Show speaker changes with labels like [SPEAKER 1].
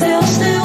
[SPEAKER 1] É seus